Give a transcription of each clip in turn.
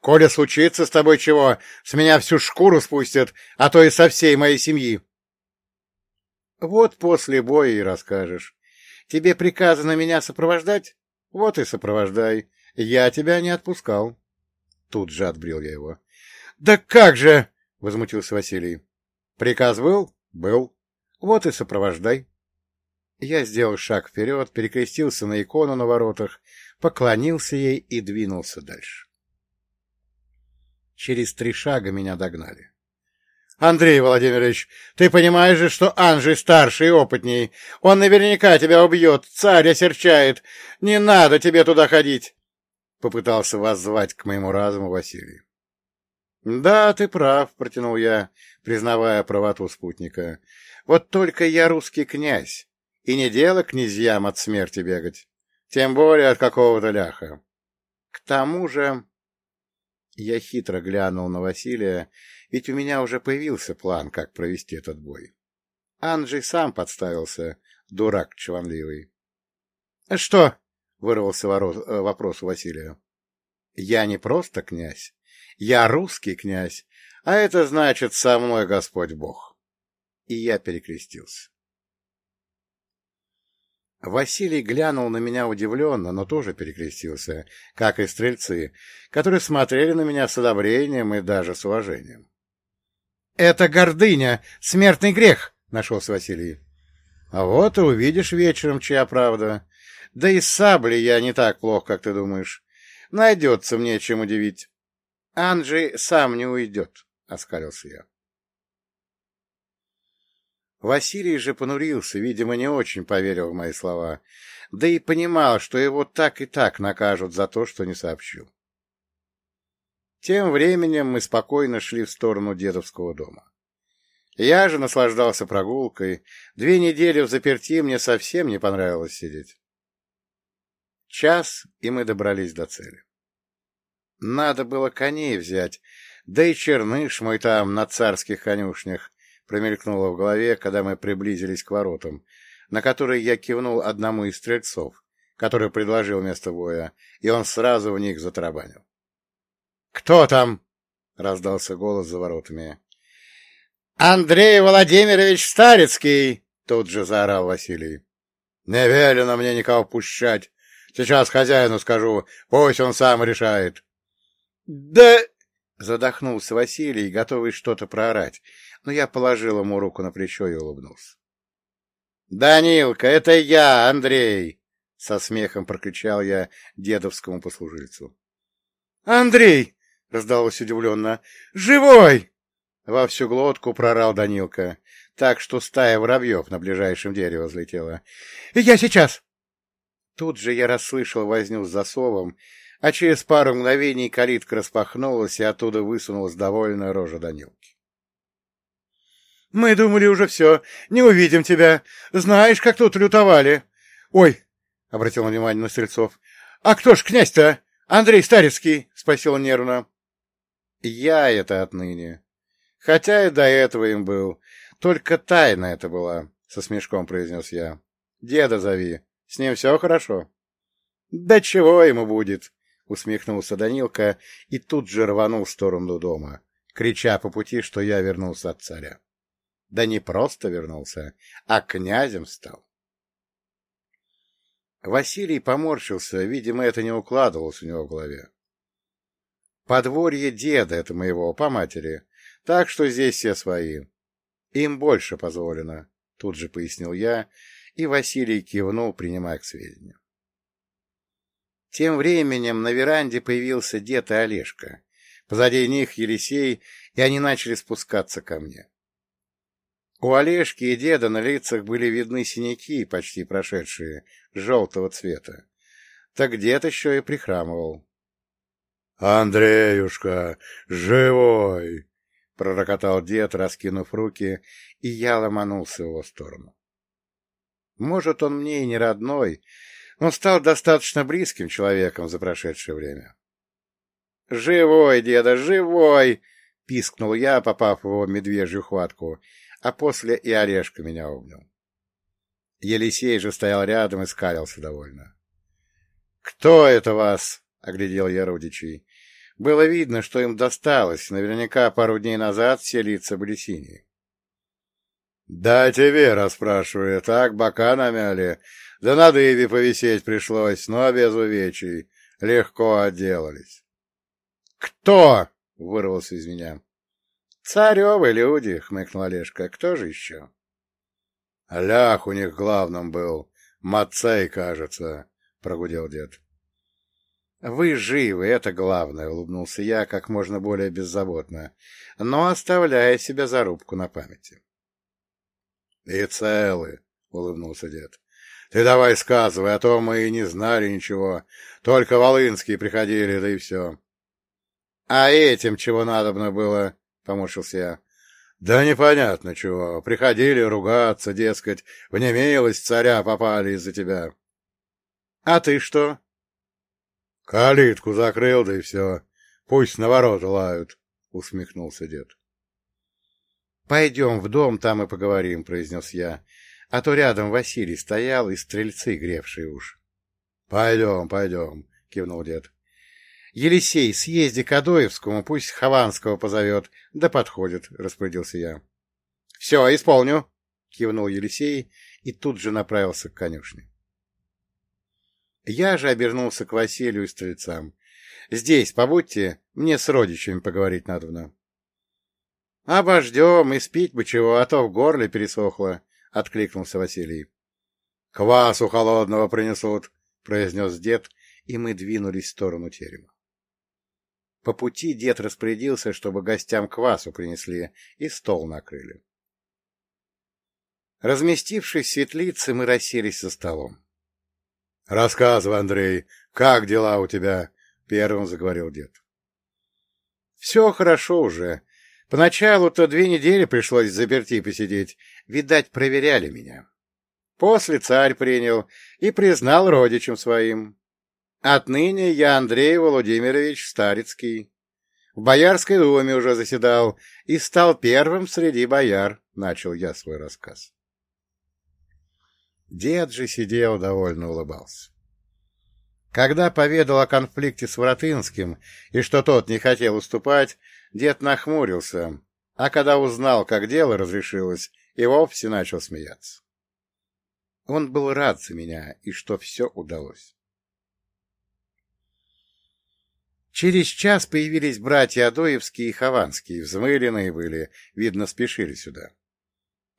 Коля случится с тобой чего, с меня всю шкуру спустят, а то и со всей моей семьи. Вот после боя и расскажешь. Тебе приказано меня сопровождать? Вот и сопровождай. Я тебя не отпускал. Тут же отбрил я его. — Да как же! — возмутился Василий. — Приказ был? — Был. Вот и сопровождай. Я сделал шаг вперед, перекрестился на икону на воротах, поклонился ей и двинулся дальше. Через три шага меня догнали. — Андрей Владимирович, ты понимаешь же, что Анжей старше и опытней. Он наверняка тебя убьет, царь осерчает. Не надо тебе туда ходить. Попытался воззвать к моему разуму Василий. — Да, ты прав, — протянул я, признавая правоту спутника. — Вот только я русский князь, и не дело князьям от смерти бегать, тем более от какого-то ляха. К тому же... Я хитро глянул на Василия, ведь у меня уже появился план, как провести этот бой. Анджей сам подставился, дурак чванливый. — Что? — вырвался э, вопрос у Василия. — Я не просто князь, я русский князь, а это значит со мной Господь Бог. И я перекрестился. Василий глянул на меня удивленно, но тоже перекрестился, как и стрельцы, которые смотрели на меня с одобрением и даже с уважением. — Это гордыня, смертный грех, — нашелся Василий. — А вот и увидишь вечером, чья правда. Да и с саблей я не так плох, как ты думаешь. Найдется мне чем удивить. Анджей сам не уйдет, — оскалился я. Василий же понурился, видимо, не очень поверил в мои слова, да и понимал, что его так и так накажут за то, что не сообщил. Тем временем мы спокойно шли в сторону дедовского дома. Я же наслаждался прогулкой. Две недели в заперти мне совсем не понравилось сидеть. Час, и мы добрались до цели. Надо было коней взять, да и черныш мой там на царских конюшнях промелькнуло в голове, когда мы приблизились к воротам, на которые я кивнул одному из стрельцов, который предложил место боя, и он сразу в них затарабанил. — Кто там? — раздался голос за воротами. — Андрей Владимирович Старецкий! — тут же заорал Василий. — Не велено мне никого пущать. Сейчас хозяину скажу, пусть он сам решает. — Да... — задохнулся Василий, готовый что-то проорать, но я положил ему руку на плечо и улыбнулся. — Данилка, это я, Андрей! — со смехом прокричал я дедовскому послужильцу. — Андрей! — раздалось удивленно. — Живой! — во всю глотку прорал Данилка, так что стая воробьев на ближайшем дереве взлетела. — Я сейчас! Тут же я расслышал возню с засовом, а через пару мгновений калитка распахнулась, и оттуда высунулась довольная рожа Данилки. Мы думали уже все. Не увидим тебя. Знаешь, как тут лютовали. Ой, — обратил внимание на Стрельцов. — А кто ж князь-то? Андрей Старецкий, — спросил нервно. — Я это отныне. Хотя и до этого им был. Только тайна это была, — со смешком произнес я. — Деда зови. С ним все хорошо. — Да чего ему будет? — усмехнулся Данилка и тут же рванул в сторону дома, крича по пути, что я вернулся от царя. Да не просто вернулся, а князем стал. Василий поморщился, видимо, это не укладывалось у него в голове. Подворье деда это моего, по матери, так что здесь все свои. Им больше позволено, тут же пояснил я, и Василий кивнул, принимая к сведению. Тем временем на веранде появился дед и Олежка. Позади них Елисей, и они начали спускаться ко мне. У Олежки и деда на лицах были видны синяки, почти прошедшие, желтого цвета. Так дед еще и прихрамывал. — Андреюшка, живой! — пророкотал дед, раскинув руки, и я ломанулся в его сторону. Может, он мне и не родной, но стал достаточно близким человеком за прошедшее время. — Живой, деда, живой! — пискнул я, попав в его медвежью хватку, а после и Орешка меня обнял. Елисей же стоял рядом и скалился довольно. — Кто это вас? — оглядел я родичей. Было видно, что им досталось. Наверняка пару дней назад все лица были синие. — Да тебе, расспрашиваю, так бока намяли. Да на дыбе повисеть пришлось, но без увечий. Легко отделались. — Кто? — вырвался из меня. — Царевы люди, — хмыкнул Олежка. — Кто же еще? — Лях у них главным был. Мацей, кажется, — прогудел дед. — Вы живы, это главное, — улыбнулся я как можно более беззаботно, но оставляя себе зарубку на памяти. — И целы, — улыбнулся дед. — Ты давай сказывай, а то мы и не знали ничего. Только Волынские приходили, да и все. — А этим чего надобно было? — поморщился я. — Да непонятно чего. Приходили ругаться, дескать, в немилость царя попали из-за тебя. — А ты что? — Калитку закрыл, да и все. Пусть на ворота лают, — усмехнулся дед. — Пойдем в дом, там и поговорим, — произнес я. А то рядом Василий стоял и стрельцы, гревшие уж. — Пойдем, пойдем, — кивнул дед. — Елисей, съезди к Адоевскому, пусть Хованского позовет, да подходит, — распорядился я. — Все, исполню, — кивнул Елисей и тут же направился к конюшне. Я же обернулся к Василию и стрельцам. — Здесь побудьте, мне с родичами поговорить надо. — Обождем, и спить бы чего, а то в горле пересохло, — откликнулся Василий. — Квасу холодного принесут, — произнес дед, и мы двинулись в сторону терема. По пути дед распорядился, чтобы гостям квасу принесли и стол накрыли. Разместившись в светлице, мы расселись за столом. — Рассказывай, Андрей, как дела у тебя? — первым заговорил дед. — Все хорошо уже, Поначалу-то две недели пришлось заперти посидеть. Видать, проверяли меня. После царь принял и признал родичем своим. Отныне я Андрей Владимирович Старицкий. В Боярской думе уже заседал и стал первым среди бояр, — начал я свой рассказ. Дед же сидел, довольно улыбался. Когда поведал о конфликте с Воротынским и что тот не хотел уступать, Дед нахмурился, а когда узнал, как дело разрешилось, и вовсе начал смеяться. Он был рад за меня, и что все удалось. Через час появились братья Адоевские и Хованские, взмыленные были, видно, спешили сюда.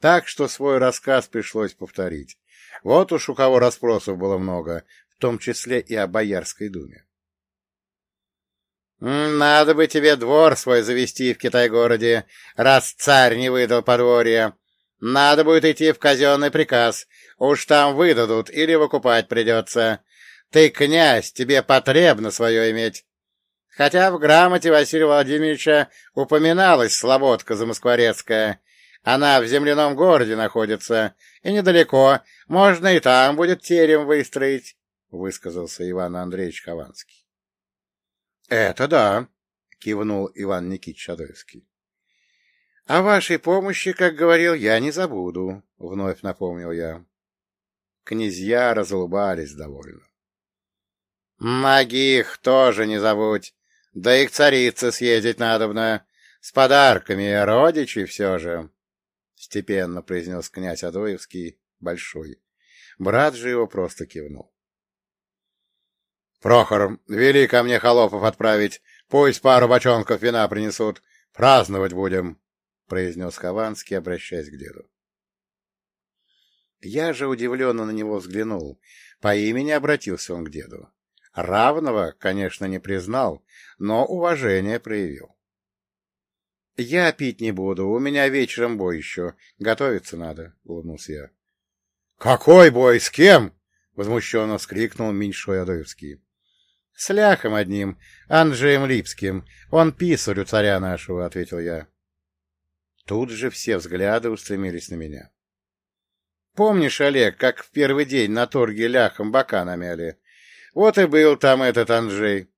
Так что свой рассказ пришлось повторить. Вот уж у кого расспросов было много, в том числе и о Боярской думе. «Надо бы тебе двор свой завести в Китай-городе, раз царь не выдал подворье. Надо будет идти в казенный приказ. Уж там выдадут или выкупать придется. Ты, князь, тебе потребно свое иметь. Хотя в грамоте Василия Владимировича упоминалась слободка замоскворецкая. Она в земляном городе находится, и недалеко. Можно и там будет терем выстроить», — высказался Иван Андреевич Хованский. — Это да, — кивнул Иван Никитич Адоевский. — О вашей помощи, как говорил, я не забуду, — вновь напомнил я. Князья разулыбались довольно. — Многих тоже не забудь, да и к царице съездить надобно, с подарками родичи все же, — степенно произнес князь Адоевский, большой. Брат же его просто кивнул. Прохор, вели ко мне холопов отправить, пусть пару бочонков вина принесут, праздновать будем, — произнес Хованский, обращаясь к деду. Я же удивленно на него взглянул. По имени обратился он к деду. Равного, конечно, не признал, но уважение проявил. — Я пить не буду, у меня вечером бой еще, готовиться надо, — улыбнулся я. — Какой бой, с кем? — возмущенно вскрикнул Меньшой Адоевский. — С ляхом одним, Анджеем Липским. Он писарь у царя нашего, — ответил я. Тут же все взгляды устремились на меня. — Помнишь, Олег, как в первый день на торге ляхом бока намяли? Вот и был там этот Анджей.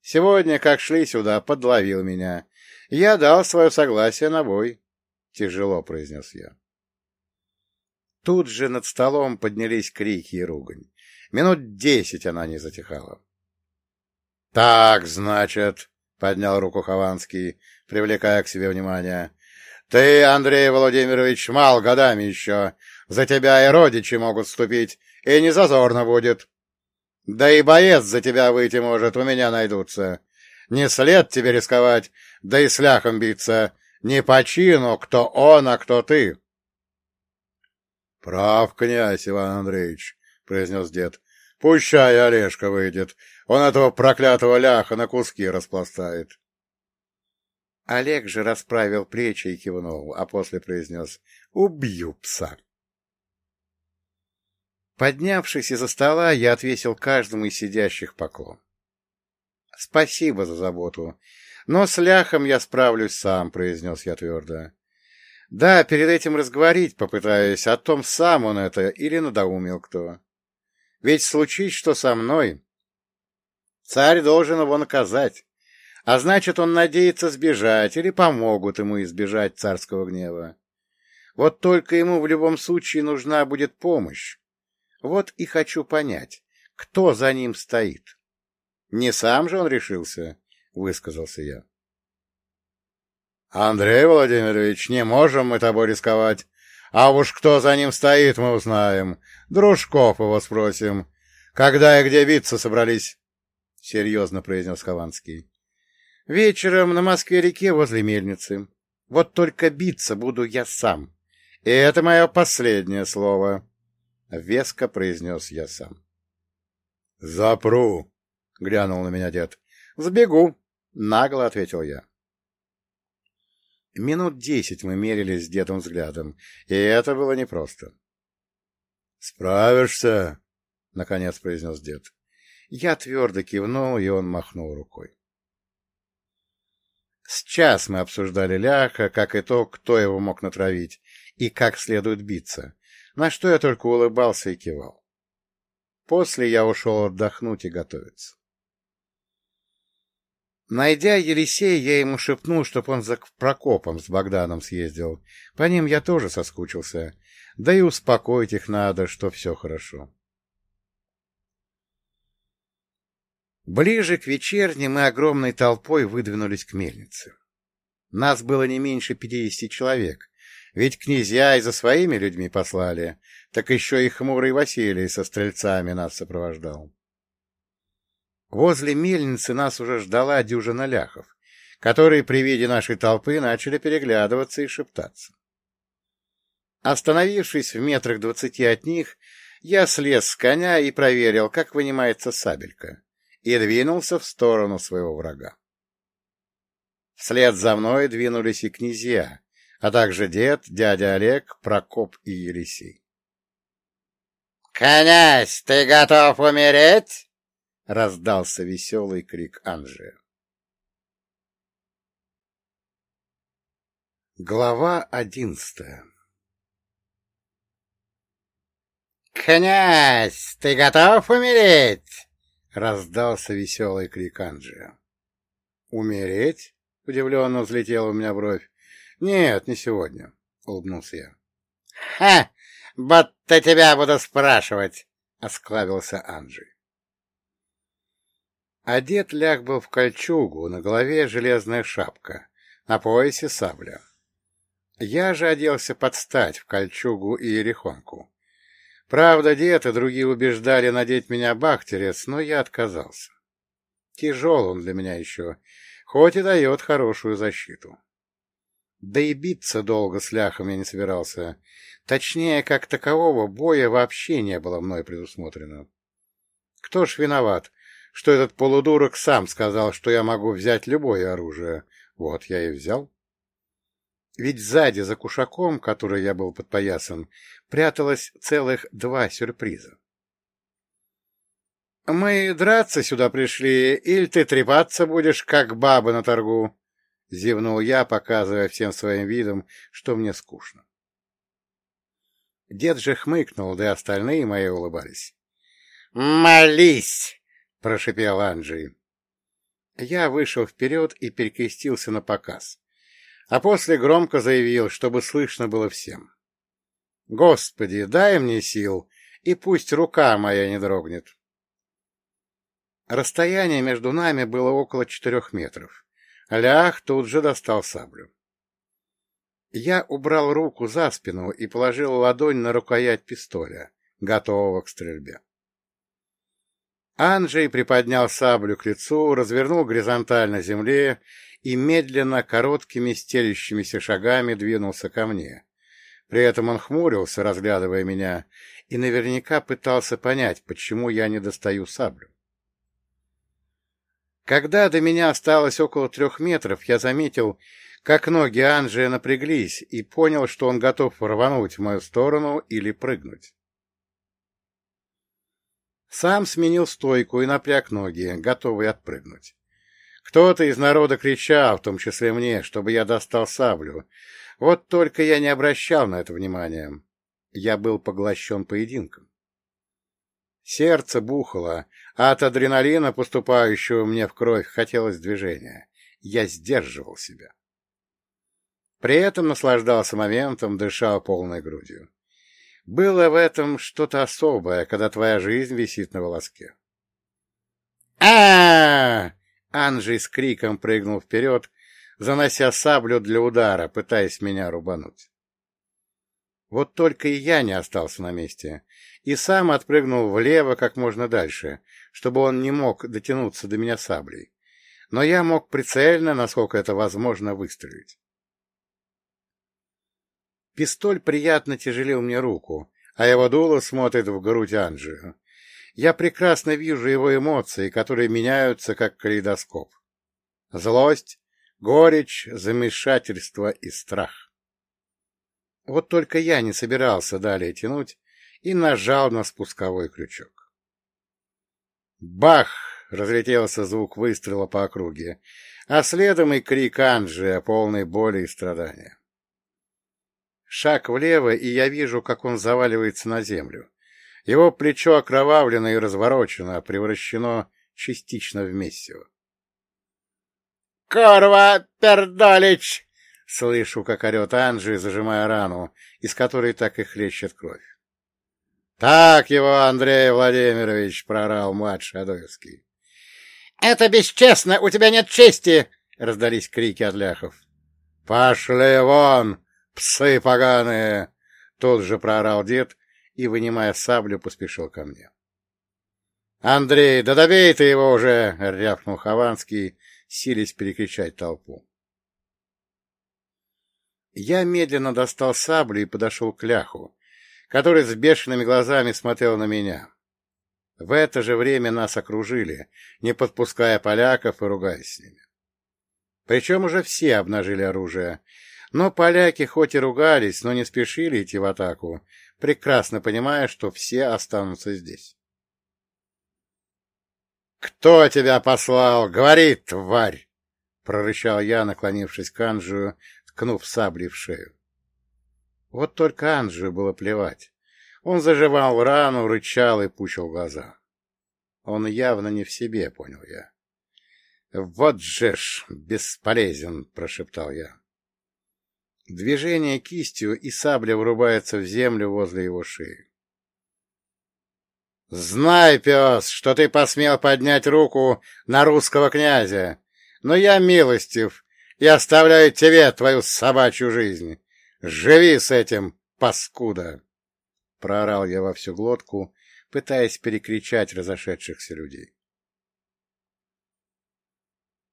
Сегодня, как шли сюда, подловил меня. Я дал свое согласие на бой. Тяжело произнес я. Тут же над столом поднялись крики и ругань. Минут десять она не затихала. «Так, значит...» — поднял руку Хованский, привлекая к себе внимание. — Ты, Андрей Владимирович, мал годами еще. За тебя и родичи могут вступить, и не зазорно будет. Да и боец за тебя выйти может, у меня найдутся. Не след тебе рисковать, да и с ляхом биться. Не по чину, кто он, а кто ты. — Прав, князь Иван Андреевич, — произнес дед. — Пущай Олежка выйдет. Он этого проклятого ляха на куски распластает. Олег же расправил плечи и кивнул, а после произнес «Убью пса». Поднявшись из-за стола, я отвесил каждому из сидящих поклон. — Спасибо за заботу. Но с ляхом я справлюсь сам, — произнес я твердо. — Да, перед этим разговорить попытаюсь о том, сам он это или надоумил кто. Ведь случись, что со мной, царь должен его наказать. А значит, он надеется сбежать или помогут ему избежать царского гнева. Вот только ему в любом случае нужна будет помощь. Вот и хочу понять, кто за ним стоит. Не сам же он решился, — высказался я. — Андрей Владимирович, не можем мы тобой рисковать. А уж кто за ним стоит, мы узнаем. Дружков его спросим. Когда и где биться собрались? — серьезно произнес Хованский. — Вечером на Москве-реке возле мельницы. Вот только биться буду я сам. И это мое последнее слово. — веско произнес я сам. — Запру! — глянул на меня дед. — Сбегу! — нагло ответил я. Минут десять мы мерились с дедом взглядом, и это было непросто. — Справишься? — наконец произнес дед. Я твердо кивнул, и он махнул рукой. Сейчас мы обсуждали Ляха, как и то, кто его мог натравить, и как следует биться, на что я только улыбался и кивал. После я ушел отдохнуть и готовиться. Найдя Елисея, я ему шепнул, чтоб он за Прокопом с Богданом съездил. По ним я тоже соскучился. Да и успокоить их надо, что все хорошо. Ближе к вечерне мы огромной толпой выдвинулись к мельнице. Нас было не меньше пятидесяти человек, ведь князья и за своими людьми послали, так еще и хмурый Василий со стрельцами нас сопровождал. Возле мельницы нас уже ждала дюжина ляхов, которые при виде нашей толпы начали переглядываться и шептаться. Остановившись в метрах двадцати от них, я слез с коня и проверил, как вынимается сабелька, и двинулся в сторону своего врага. Вслед за мной двинулись и князья, а также дед, дядя Олег, Прокоп и Елисей. «Князь, ты готов умереть?» — раздался веселый крик Анжи. Глава одиннадцатая «Князь, ты готов умереть?» — раздался веселый крик Анжи. «Умереть?» — удивленно взлетела у меня бровь. — Нет, не сегодня, — улыбнулся я. — Ха! Будто тебя буду спрашивать, — осклавился Анджей. Одет ляг был в кольчугу, на голове железная шапка, на поясе сабля. Я же оделся под стать в кольчугу и ерехонку. Правда, дед и другие убеждали надеть меня бахтерец, но я отказался. Тяжел он для меня еще, хоть и дает хорошую защиту. Да и биться долго с ляхом я не собирался. Точнее, как такового боя вообще не было мной предусмотрено. Кто ж виноват, что этот полудурок сам сказал, что я могу взять любое оружие? Вот я и взял. Ведь сзади, за кушаком, который я был подпоясан, пряталось целых два сюрприза. «Мы драться сюда пришли, или ты трепаться будешь, как баба на торгу?» — зевнул я, показывая всем своим видом, что мне скучно. Дед же хмыкнул, да и остальные мои улыбались. «Молись!» — прошипел Анджей. Я вышел вперед и перекрестился на показ, а после громко заявил, чтобы слышно было всем. «Господи, дай мне сил, и пусть рука моя не дрогнет». Расстояние между нами было около четырех метров Лях тут же достал саблю. Я убрал руку за спину и положил ладонь на рукоять пистоля, готового к стрельбе. Анджей приподнял саблю к лицу, развернул горизонтально земле и медленно, короткими стелющимися шагами двинулся ко мне. При этом он хмурился, разглядывая меня, и наверняка пытался понять, почему я не достаю саблю. Когда до меня осталось около трех метров, я заметил, как ноги Анджия напряглись, и понял, что он готов рвануть в мою сторону или прыгнуть. Сам сменил стойку и напряг ноги, готовый отпрыгнуть. Кто-то из народа кричал, в том числе мне, чтобы я достал саблю. Вот только я не обращал на это внимания. Я был поглощен поединком. Сердце бухало, а от адреналина, поступающего мне в кровь, хотелось движения. Я сдерживал себя. При этом наслаждался моментом, дышал полной грудью. Было в этом что-то особое, когда твоя жизнь висит на волоске. а, Анжей с криком прыгнул вперед, занося саблю для удара, пытаясь меня рубануть. Вот только и я не остался на месте, и сам отпрыгнул влево как можно дальше, чтобы он не мог дотянуться до меня саблей. Но я мог прицельно, насколько это возможно, выстрелить. Пистоль приятно тяжелил мне руку, а его дуло смотрит в грудь Анджию. Я прекрасно вижу его эмоции, которые меняются, как калейдоскоп. Злость, горечь, замешательство и страх. Вот только я не собирался далее тянуть и нажал на спусковой крючок. Бах! — разлетелся звук выстрела по округе, а следом и крик Анджи полной боли и страдания. Шаг влево, и я вижу, как он заваливается на землю. Его плечо окровавлено и разворочено, превращено частично в мессиво. — Корва, пердолич! — слышу, как орет Анжи, зажимая рану, из которой так и хлещет кровь. — Так его, Андрей Владимирович! — прорал младший Адоевский. — Это бесчестно! У тебя нет чести! — раздались крики от ляхов. — Пошли вон, псы поганые! — тут же проорал дед и, вынимая саблю, поспешил ко мне. — Андрей, да добей ты его уже! — рявкнул Хованский, сились перекричать толпу. Я медленно достал саблю и подошел к ляху, который с бешеными глазами смотрел на меня. В это же время нас окружили, не подпуская поляков и ругаясь с ними. Причем уже все обнажили оружие, но поляки хоть и ругались, но не спешили идти в атаку, прекрасно понимая, что все останутся здесь. «Кто тебя послал? Говори, тварь!» — прорычал я, наклонившись к Анжию, ткнув саблей в шею. Вот только Анжию было плевать. Он заживал рану, рычал и пучил глаза. Он явно не в себе, понял я. «Вот же ж, бесполезен!» — прошептал я. Движение кистью, и сабля врубается в землю возле его шеи. «Знай, пес, что ты посмел поднять руку на русского князя, но я милостив и оставляю тебе твою собачью жизнь. Живи с этим, паскуда!» Проорал я во всю глотку, пытаясь перекричать разошедшихся людей.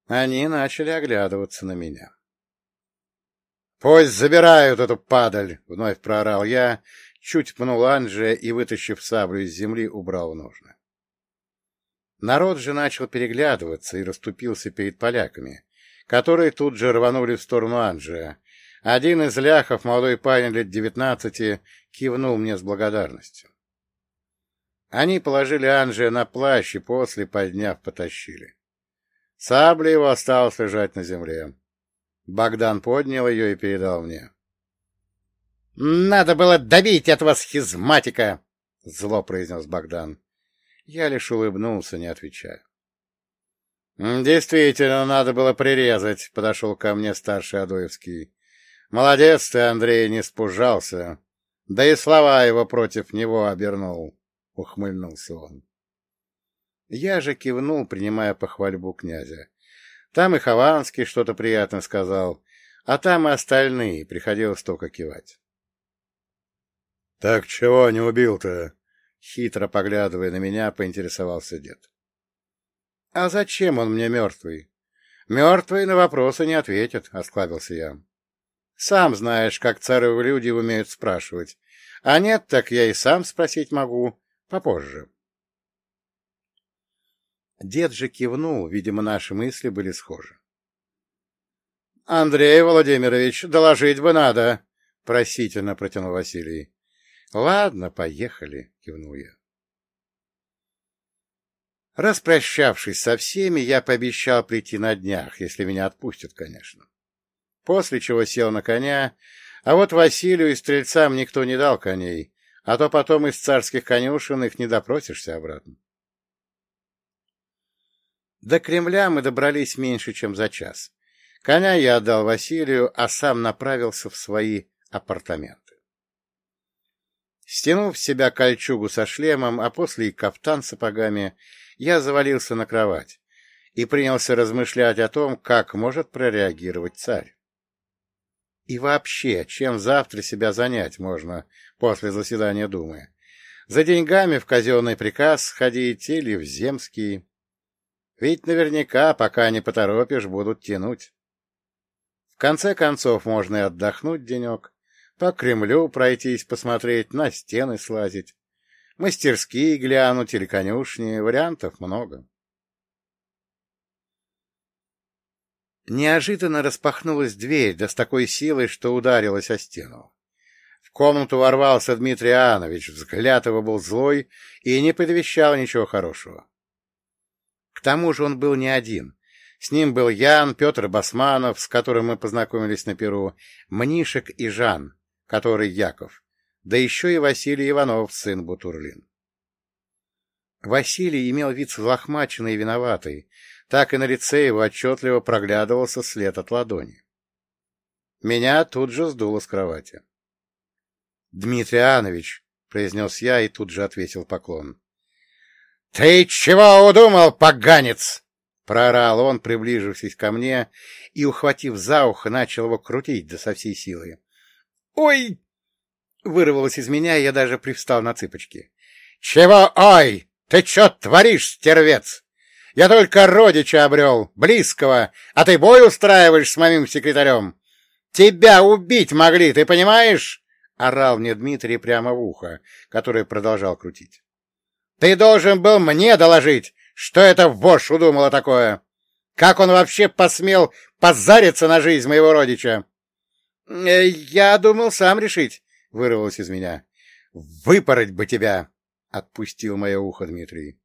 Они начали оглядываться на меня. «Пусть забирают эту падаль!» — вновь проорал я, чуть пнул Анджия и, вытащив саблю из земли, убрал ножны. Народ же начал переглядываться и расступился перед поляками, которые тут же рванули в сторону Анджия. Один из ляхов, молодой парень лет девятнадцати, кивнул мне с благодарностью. Они положили Анджия на плащ и после, подняв, потащили. Сабля его осталась лежать на земле. Богдан поднял ее и передал мне. — Надо было добить этого схизматика! — зло произнес Богдан. Я лишь улыбнулся, не отвечая. — Действительно, надо было прирезать, — подошел ко мне старший Адоевский. — Молодец ты, Андрей, не спужался. Да и слова его против него обернул, — ухмыльнулся он. Я же кивнул, принимая похвальбу князя. Там и Хованский что-то приятно сказал, а там и остальные, приходилось только кивать. — Так чего не убил-то? — хитро поглядывая на меня, поинтересовался дед. — А зачем он мне мертвый? — Мертвый на вопросы не ответит, — осклабился я. — Сам знаешь, как царевы люди умеют спрашивать. А нет, так я и сам спросить могу попозже. Дед же кивнул, видимо, наши мысли были схожи. — Андрей Владимирович, доложить бы надо, — просительно протянул Василий. — Ладно, поехали, — кивнул я. Распрощавшись со всеми, я пообещал прийти на днях, если меня отпустят, конечно. После чего сел на коня, а вот Василию и стрельцам никто не дал коней, а то потом из царских конюшен их не допросишься обратно. До Кремля мы добрались меньше, чем за час. Коня я отдал Василию, а сам направился в свои апартаменты. Стянув с себя кольчугу со шлемом, а после и кафтан с сапогами, я завалился на кровать и принялся размышлять о том, как может прореагировать царь. И вообще, чем завтра себя занять можно после заседания Думы? За деньгами в казенный приказ ходить или в земский? Ведь наверняка, пока не поторопишь, будут тянуть. В конце концов, можно и отдохнуть денек, по Кремлю пройтись, посмотреть, на стены слазить, мастерские глянуть или конюшни, вариантов много. Неожиданно распахнулась дверь, да с такой силой, что ударилась о стену. В комнату ворвался Дмитрий Иоаннович, взгляд его был злой и не предвещал ничего хорошего. К тому же он был не один. С ним был Ян, Петр Басманов, с которым мы познакомились на Перу, Мнишек и Жан, который Яков, да еще и Василий Иванов, сын Бутурлин. Василий имел вид взлохмаченный и виноватый, так и на лице его отчетливо проглядывался след от ладони. Меня тут же сдуло с кровати. — Дмитрий Анович, — произнес я и тут же ответил поклон. — Ты чего удумал, поганец? — проорал он, приближившись ко мне, и, ухватив за ухо, начал его крутить до со всей силы. — Ой! — вырвалось из меня, я даже привстал на цыпочки. — Чего ой? Ты что творишь, стервец? Я только родича обрел, близкого, а ты бой устраиваешь с моим секретарем. Тебя убить могли, ты понимаешь? — орал мне Дмитрий прямо в ухо, который продолжал крутить. Ты должен был мне доложить, что это вошь удумала такое. Как он вообще посмел позариться на жизнь моего родича? Э, — Я думал сам решить, — вырвалось из меня. — Выпороть бы тебя! — отпустил мое ухо Дмитрий.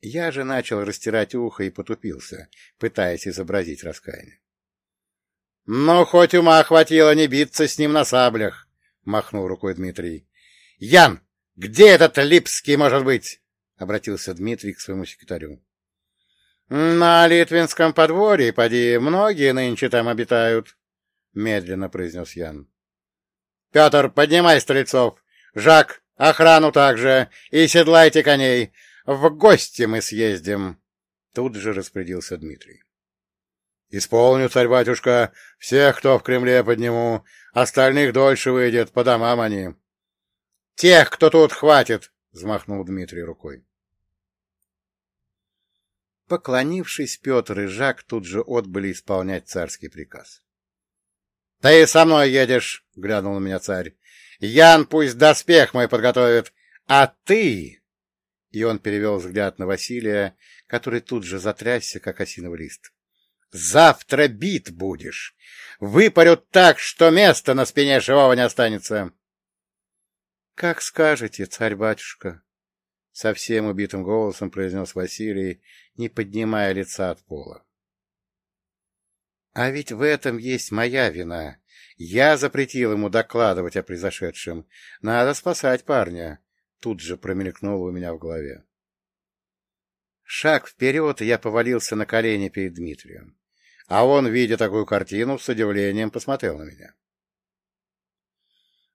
Я же начал растирать ухо и потупился, пытаясь изобразить раскаяние. — Ну, хоть ума хватило не биться с ним на саблях, — махнул рукой Дмитрий. — Ян, где этот Липский может быть? — обратился Дмитрий к своему секретарю. — На Литвинском подворье, поди, многие нынче там обитают, — медленно произнес Ян. — Петр, поднимай стрельцов! Жак, охрану также! И седлайте коней! В гости мы съездим! Тут же распорядился Дмитрий. — Исполню, царь-батюшка, всех, кто в Кремле подниму, остальных дольше выйдет, по домам они. — Тех, кто тут, хватит! — взмахнул Дмитрий рукой. Поклонившись, Петр и Жак тут же отбыли исполнять царский приказ. — Ты со мной едешь, — глянул на меня царь. — Ян пусть доспех мой подготовит, а ты... И он перевел взгляд на Василия, который тут же затрясся, как осиновый лист. — Завтра бит будешь! Выпарют так, что места на спине живого не останется! —— Как скажете, царь-батюшка, — совсем убитым голосом произнес Василий, не поднимая лица от пола. — А ведь в этом есть моя вина. Я запретил ему докладывать о произошедшем. Надо спасать парня. Тут же промелькнуло у меня в голове. Шаг вперед, и я повалился на колени перед Дмитрием. А он, видя такую картину, с удивлением посмотрел на меня.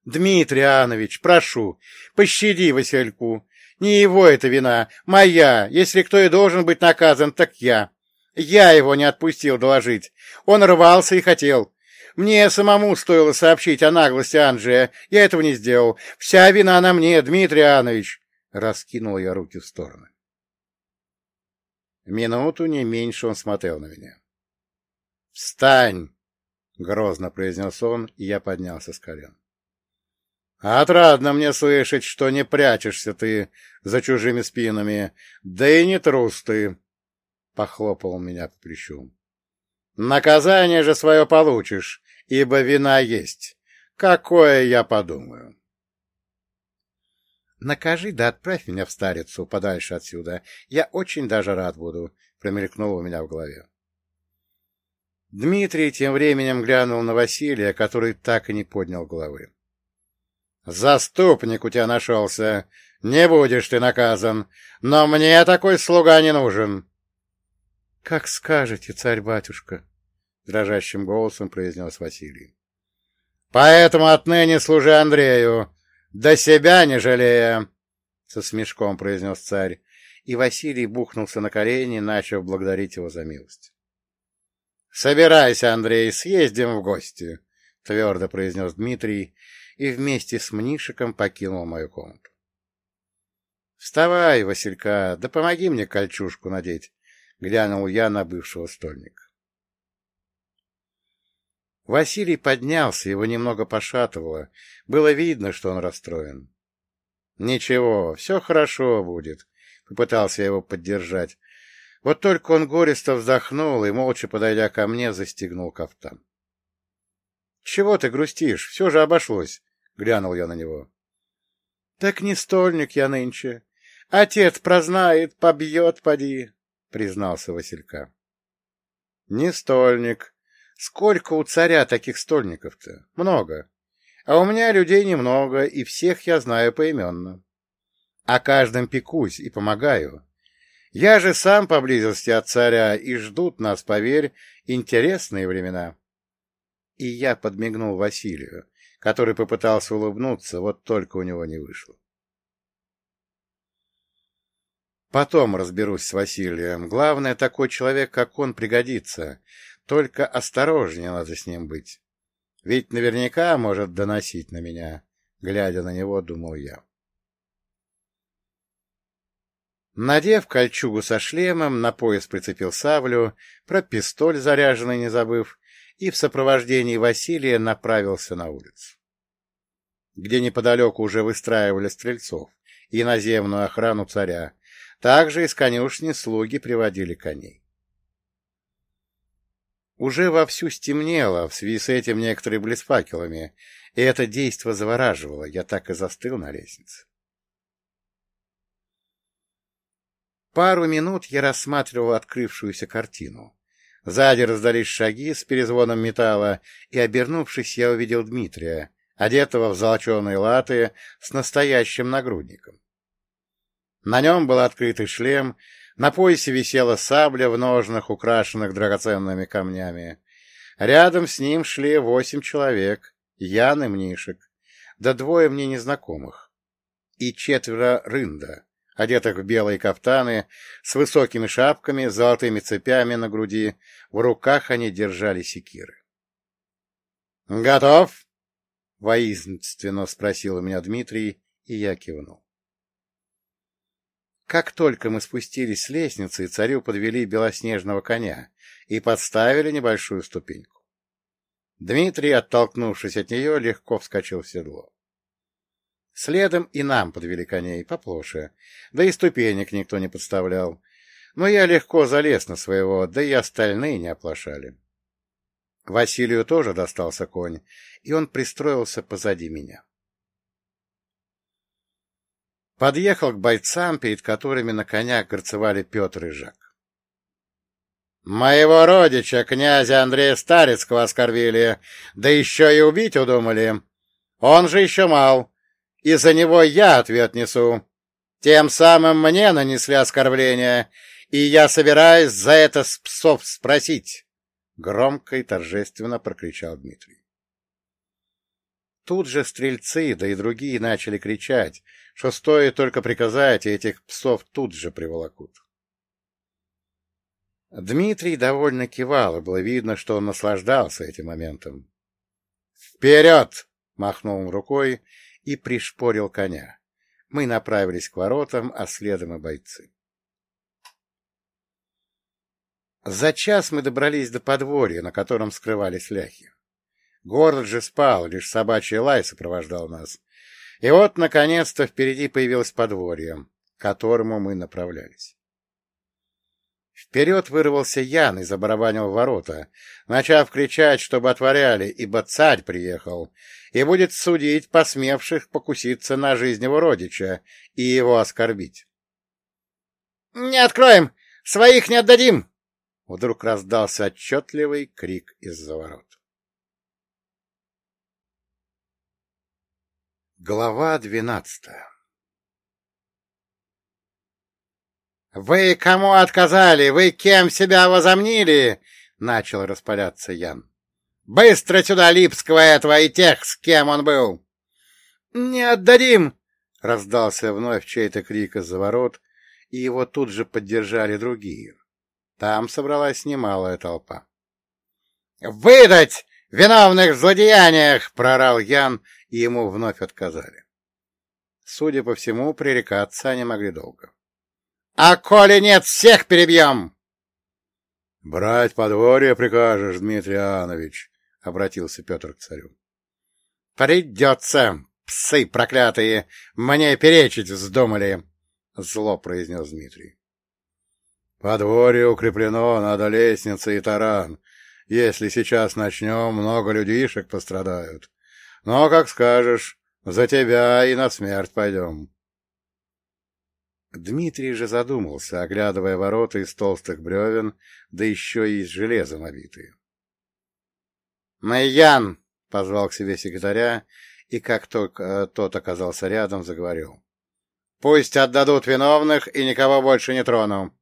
Дмитрий Анович, прошу, пощади Васильку. Не его это вина, моя. Если кто и должен быть наказан, так я. Я его не отпустил доложить. Он рвался и хотел. Мне самому стоило сообщить о наглости Анджия. Я этого не сделал. Вся вина на мне, Дмитрий Анович. Раскинул я руки в стороны. Минуту не меньше он смотрел на меня. «Встань!» — грозно произнес он, и я поднялся с колен. «Отрадно мне слышать, что не прячешься ты за чужими спинами, да и не трус ты!» — похлопал меня по плечу. «Наказание же свое получишь, ибо вина есть. Какое я подумаю!» «Накажи да отправь меня в старицу подальше отсюда. Я очень даже рад буду», — промелькнуло у меня в голове. Дмитрий тем временем глянул на Василия, который так и не поднял головы. «Заступник у тебя нашелся. Не будешь ты наказан. Но мне такой слуга не нужен». «Как скажете, царь-батюшка», — дрожащим голосом произнес Василий. «Поэтому отныне служи Андрею, до себя не жалея!» — со смешком произнес царь, и Василий бухнулся на колени, начав благодарить его за милость. «Собирайся, Андрей, съездим в гости», — твердо произнес Дмитрий, и вместе с Мнишиком покинул мою комнату. «Вставай, Василька, да помоги мне кольчужку надеть», — глянул я на бывшего стольника. Василий поднялся, его немного пошатывало. Было видно, что он расстроен. — Ничего, все хорошо будет, — попытался я его поддержать. Вот только он горесто вздохнул и, молча подойдя ко мне, застегнул кафтан. — Чего ты грустишь? Все же обошлось, — глянул я на него. — Так не стольник я нынче. Отец прознает, побьет, поди, — признался Василька. — Не стольник, Сколько у царя таких стольников-то? Много. А у меня людей немного, и всех я знаю поименно. О каждом пекусь и помогаю. Я же сам поблизости от царя, и ждут нас, поверь, интересные времена. И я подмигнул Василию, который попытался улыбнуться, вот только у него не вышло. Потом разберусь с Василием. Главное, такой человек, как он, пригодится. Только осторожнее надо с ним быть. Ведь наверняка может доносить на меня. Глядя на него, думал я. Надев кольчугу со шлемом, на пояс прицепил саблю, про пистоль заряженный не забыв, и в сопровождении Василия направился на улицу, где неподалеку уже выстраивали стрельцов и наземную охрану царя. Также из конюшни слуги приводили коней. Уже вовсю стемнело, в связи с этим некоторые были с факелами, и это действо завораживало, я так и застыл на лестнице. Пару минут я рассматривал открывшуюся картину. Сзади раздались шаги с перезвоном металла, и, обернувшись, я увидел Дмитрия, одетого в золоченые латы с настоящим нагрудником. На нем был открытый шлем, на поясе висела сабля в ножнах, украшенных драгоценными камнями. Рядом с ним шли восемь человек, Ян и Мнишек, да двое мне незнакомых, и четверо рында, одетых в белые кафтаны, с высокими шапками, золотыми цепями на груди, в руках они держали секиры. «Готов?» — воинственно спросил у меня Дмитрий, и я кивнул. Как только мы спустились с лестницы, царю подвели белоснежного коня и подставили небольшую ступеньку. Дмитрий, оттолкнувшись от нее, легко вскочил в седло. Следом и нам подвели коней поплоше, да и ступенек никто не подставлял. Но я легко залез на своего, да и остальные не оплошали. Василию тоже достался конь, и он пристроился позади меня. Подъехал к бойцам, перед которыми на конях горцевали Петр и Жак. «Моего родича, князя Андрея Старецкого, оскорбили, да еще и убить удумали. Он же еще мал, и за него я ответ несу. Тем самым мне нанесли оскорбление, и я собираюсь за это с псов спросить!» Громко и торжественно прокричал Дмитрий. Тут же стрельцы, да и другие начали кричать, что стоит только приказать, и этих псов тут же приволокут. Дмитрий довольно кивал, и было видно, что он наслаждался этим моментом. «Вперед!» — махнул он рукой и пришпорил коня. Мы направились к воротам, а следом и бойцы. За час мы добрались до подворья, на котором скрывались ляхи. Город же спал, лишь собачий лай сопровождал нас. И вот, наконец-то, впереди появилось подворье, к которому мы направлялись. Вперед вырвался Ян и забарабанил ворота, начав кричать, чтобы отворяли, ибо царь приехал и будет судить посмевших покуситься на жизнь его родича и его оскорбить. — Не откроем! Своих не отдадим! Вдруг раздался отчетливый крик из-за ворот. Глава двенадцатая «Вы кому отказали? Вы кем себя возомнили?» — начал распаляться Ян. «Быстро сюда Липского этого и тех, с кем он был!» «Не отдадим!» — раздался вновь чей-то крик из-за ворот, и его тут же поддержали другие. Там собралась немалая толпа. «Выдать виновных в злодеяниях!» — прорал Ян, и ему вновь отказали. Судя по всему, пререкаться они могли долго. А коли нет, всех перебьем! — Брать подворье прикажешь, Дмитрий Иоаннович, — обратился Петр к царю. — Придется, псы проклятые, мне перечить вздумали, — зло произнес Дмитрий. — Подворье укреплено, надо лестница и таран. Если сейчас начнем, много людишек пострадают. Но, как скажешь, за тебя и на смерть пойдем. Дмитрий же задумался, оглядывая ворота из толстых бревен, да еще и из железа набитые. «Майян!» — позвал к себе секретаря, и как только э, тот оказался рядом, заговорил. «Пусть отдадут виновных и никого больше не трону.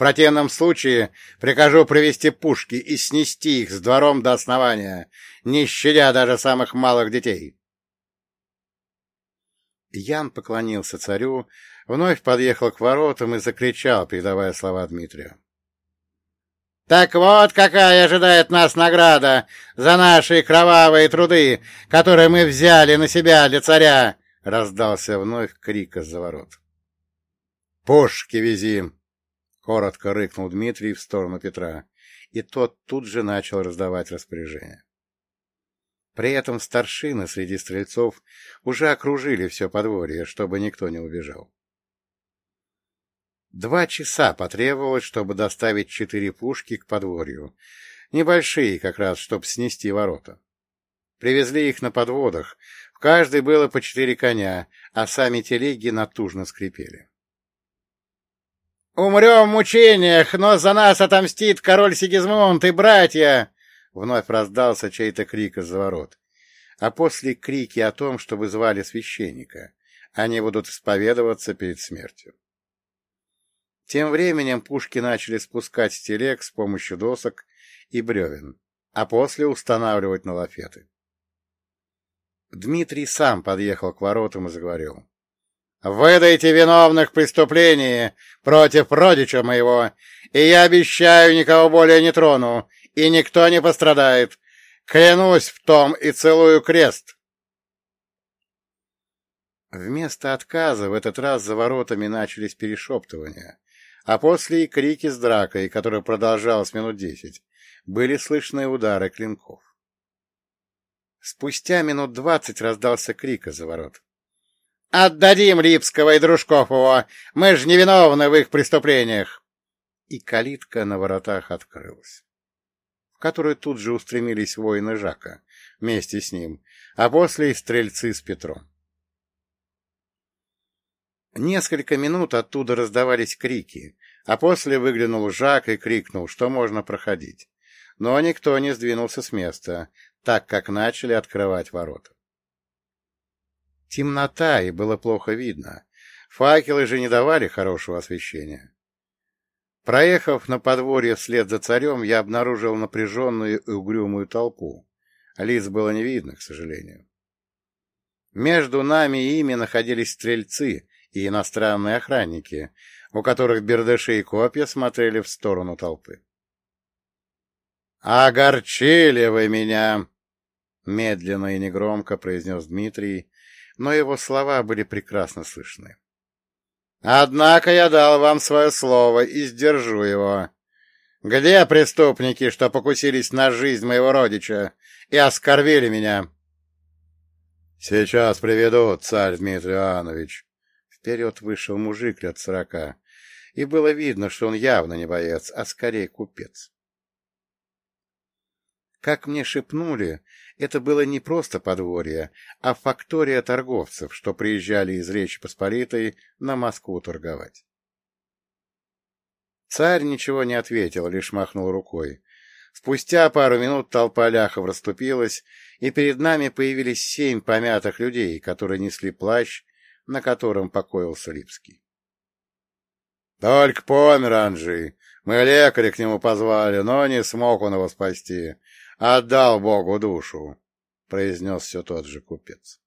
Противном случае прикажу привести пушки и снести их с двором до основания, не щадя даже самых малых детей». Ян поклонился царю, вновь подъехал к воротам и закричал, передавая слова Дмитрия. «Так вот какая ожидает нас награда за наши кровавые труды, которые мы взяли на себя для царя!» — раздался вновь крик из-за ворот. «Пушки вези!» — коротко рыкнул Дмитрий в сторону Петра, и тот тут же начал раздавать распоряжение. При этом старшины среди стрельцов уже окружили все подворье, чтобы никто не убежал. Два часа потребовалось, чтобы доставить четыре пушки к подворью. Небольшие как раз, чтобы снести ворота. Привезли их на подводах. В каждой было по четыре коня, а сами телеги натужно скрипели. «Умрем в мучениях, но за нас отомстит король Сигизмунд и братья!» Вновь раздался чей-то крик из-за ворот. А после крики о том, чтобы звали священника. Они будут исповедоваться перед смертью. Тем временем пушки начали спускать с телег с помощью досок и бревен, а после устанавливать на лафеты. Дмитрий сам подъехал к воротам и заговорил. — Выдайте виновных в преступлении против родича моего, и я обещаю, никого более не трону, и никто не пострадает. Клянусь в том и целую крест. Вместо отказа в этот раз за воротами начались перешептывания, а после и крики с дракой, которая продолжалась минут десять, были слышны удары клинков. Спустя минут двадцать раздался крик из-за ворот. «Отдадим Липского и дружков его! Мы же невиновны в их преступлениях!» И калитка на воротах открылась, в которую тут же устремились воины Жака вместе с ним, а после и стрельцы с Петром. Несколько минут оттуда раздавались крики, а после выглянул Жак и крикнул, что можно проходить. Но никто не сдвинулся с места, так как начали открывать ворота. Темнота, и было плохо видно. Факелы же не давали хорошего освещения. Проехав на подворье вслед за царем, я обнаружил напряженную и угрюмую толпу. Лиц было не видно, к сожалению. Между нами и ими находились стрельцы, и иностранные охранники, у которых бердыши и копья смотрели в сторону толпы. «Огорчили вы меня!» — медленно и негромко произнес Дмитрий, но его слова были прекрасно слышны. «Однако я дал вам свое слово и сдержу его. Где преступники, что покусились на жизнь моего родича и оскорбили меня?» «Сейчас приведут, царь Дмитрий Иоаннович!» Вперед вышел мужик лет сорока, и было видно, что он явно не боец, а скорее купец. Как мне шепнули, это было не просто подворье, а фактория торговцев, что приезжали из Речи Посполитой на Москву торговать. Царь ничего не ответил, лишь махнул рукой. Спустя пару минут толпа ляхов расступилась, и перед нами появились семь помятых людей, которые несли плащ, на котором покоился Липский. — Только помер Анжи. Мы лекаря к нему позвали, но не смог он его спасти. Отдал Богу душу, — произнес все тот же купец.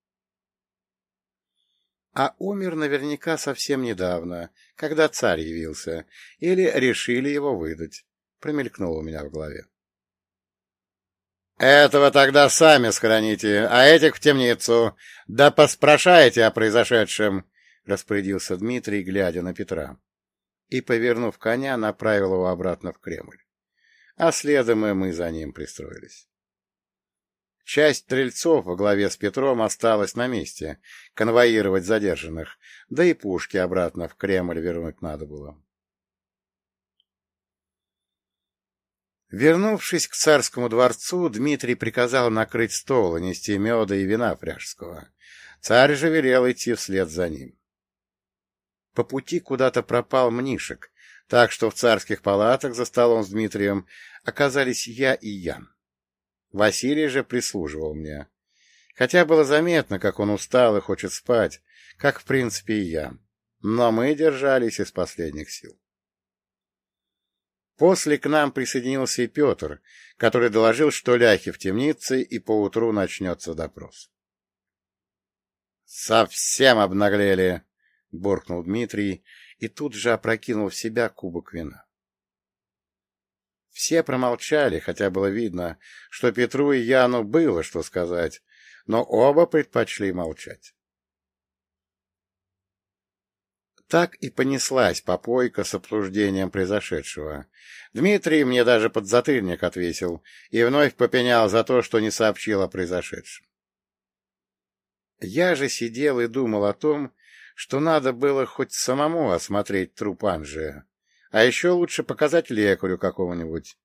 А умер наверняка совсем недавно, когда царь явился, или решили его выдать, — промелькнуло у меня в голове. — Этого тогда сами схороните, а этих в темницу, да поспрашайте о произошедшем, — распорядился Дмитрий, глядя на Петра. И, повернув коня, направил его обратно в Кремль а следом и мы за ним пристроились. Часть стрельцов во главе с Петром осталась на месте, конвоировать задержанных, да и пушки обратно в Кремль вернуть надо было. Вернувшись к царскому дворцу, Дмитрий приказал накрыть стол и нести меда и вина пряжского. Царь же велел идти вслед за ним. По пути куда-то пропал Мнишек, так что в царских палатах за столом с Дмитрием оказались я и Ян. Василий же прислуживал мне. Хотя было заметно, как он устал и хочет спать, как, в принципе, и я. Но мы держались из последних сил. После к нам присоединился и Петр, который доложил, что ляхи в темнице, и поутру начнется допрос. «Совсем обнаглели!» — буркнул Дмитрий и тут же опрокинул в себя кубок вина. Все промолчали, хотя было видно, что Петру и Яну было что сказать, но оба предпочли молчать. Так и понеслась попойка с обсуждением произошедшего. Дмитрий мне даже подзатыльник отвесил и вновь попенял за то, что не сообщил о произошедшем. Я же сидел и думал о том, что надо было хоть самому осмотреть труп Анжия, а еще лучше показать лекарю какого-нибудь.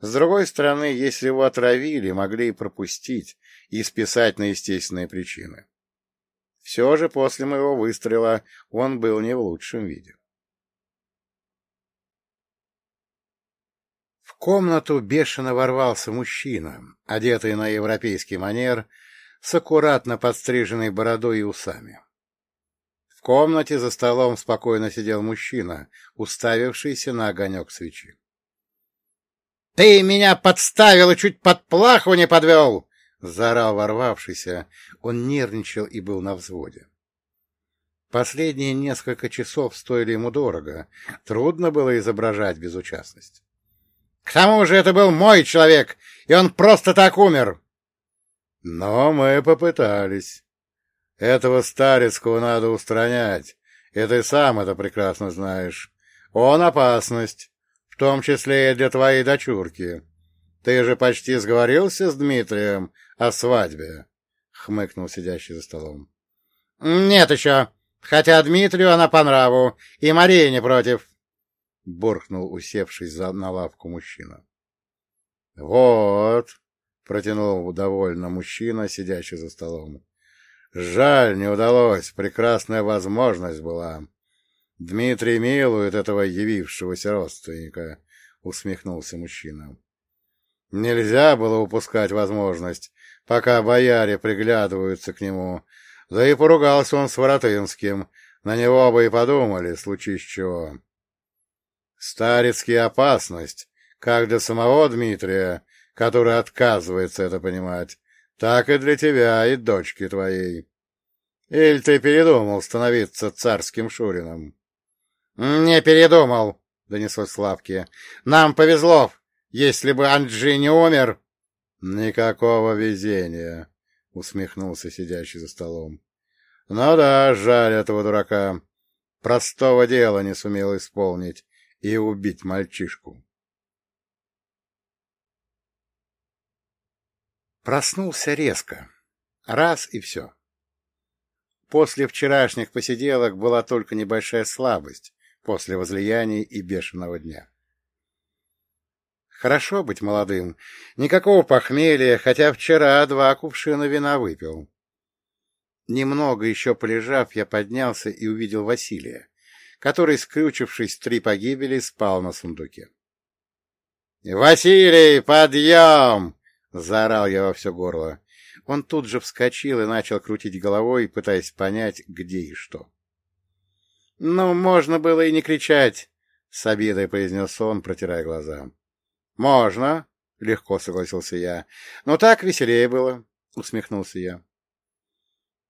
С другой стороны, если его отравили, могли и пропустить, и списать на естественные причины. Все же после моего выстрела он был не в лучшем виде. В комнату бешено ворвался мужчина, одетый на европейский манер, с аккуратно подстриженной бородой и усами. В комнате за столом спокойно сидел мужчина, уставившийся на огонек свечи. — Ты меня подставил и чуть под плаху не подвел! — заорал ворвавшийся. Он нервничал и был на взводе. Последние несколько часов стоили ему дорого. Трудно было изображать безучастность. — К тому же это был мой человек, и он просто так умер! — Но мы попытались. Этого Старецкого надо устранять, и ты сам это прекрасно знаешь. Он опасность, в том числе и для твоей дочурки. Ты же почти сговорился с Дмитрием о свадьбе, — хмыкнул сидящий за столом. — Нет еще, хотя Дмитрию она по нраву, и Мария не против, — буркнул усевшись за, на лавку мужчина. — Вот, — протянул довольно мужчина, сидящий за столом. Жаль, не удалось, прекрасная возможность была. Дмитрий милует этого явившегося родственника, — усмехнулся мужчина. Нельзя было упускать возможность, пока бояре приглядываются к нему. Да и поругался он с Воротынским, на него бы и подумали, случись чего. Старецкий опасность, как для самого Дмитрия, который отказывается это понимать, так и для тебя и дочки твоей. Или ты передумал становиться царским Шурином? — Не передумал, — донеслось Славке. — Нам повезло. Если бы Анджи не умер... — Никакого везения, — усмехнулся сидящий за столом. — Ну да, жаль этого дурака. Простого дела не сумел исполнить и убить мальчишку. Проснулся резко. Раз и все. После вчерашних посиделок была только небольшая слабость после возлияний и бешеного дня. Хорошо быть молодым. Никакого похмелья, хотя вчера два кувшина вина выпил. Немного еще полежав, я поднялся и увидел Василия, который, скрючившись три погибели, спал на сундуке. — Василий, подъем! — заорал я во все горло. Он тут же вскочил и начал крутить головой, пытаясь понять, где и что. — Ну, можно было и не кричать, — с обидой произнес он, протирая глаза. — Можно, — легко согласился я. — Но так веселее было, — усмехнулся я.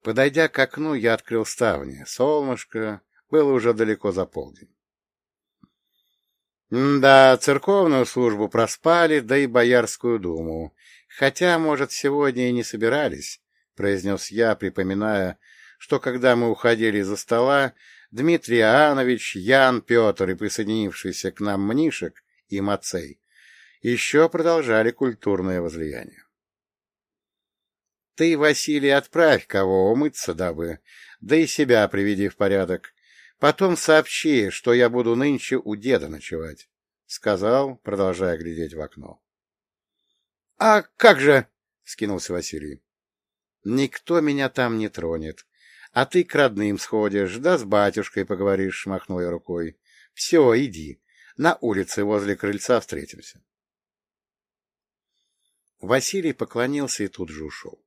Подойдя к окну, я открыл ставни. Солнышко было уже далеко за полдень. Да, церковную службу проспали, да и Боярскую думу. Хотя, может, сегодня и не собирались, — произнес я, припоминая, что когда мы уходили из-за стола, Дмитрий Иоаннович, Ян, Петр и присоединившийся к нам Мнишек и Мацей еще продолжали культурное возлияние. Ты, Василий, отправь кого умыться, дабы, да и себя приведи в порядок. Потом сообщи, что я буду нынче у деда ночевать, — сказал, продолжая глядеть в окно. — А как же? — скинулся Василий. — Никто меня там не тронет. А ты к родным сходишь, да с батюшкой поговоришь, — махнул я рукой. — Все, иди. На улице возле крыльца встретимся. Василий поклонился и тут же ушел.